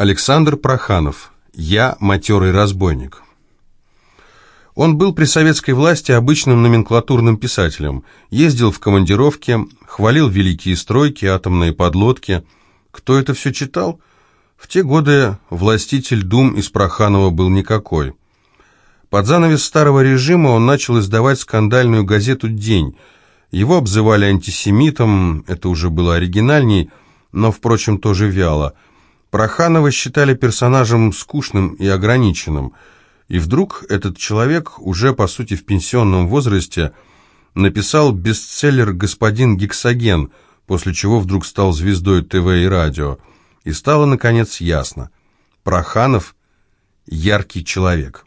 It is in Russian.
Александр Проханов. Я матерый разбойник. Он был при советской власти обычным номенклатурным писателем. Ездил в командировки, хвалил великие стройки, атомные подлодки. Кто это все читал? В те годы властитель дум из Проханова был никакой. Под занавес старого режима он начал издавать скандальную газету «День». Его обзывали антисемитом, это уже было оригинальней, но, впрочем, тоже вяло – Проханова считали персонажем скучным и ограниченным, и вдруг этот человек, уже по сути в пенсионном возрасте, написал бестселлер «Господин Гексоген», после чего вдруг стал звездой ТВ и радио, и стало, наконец, ясно. Проханов – яркий человек.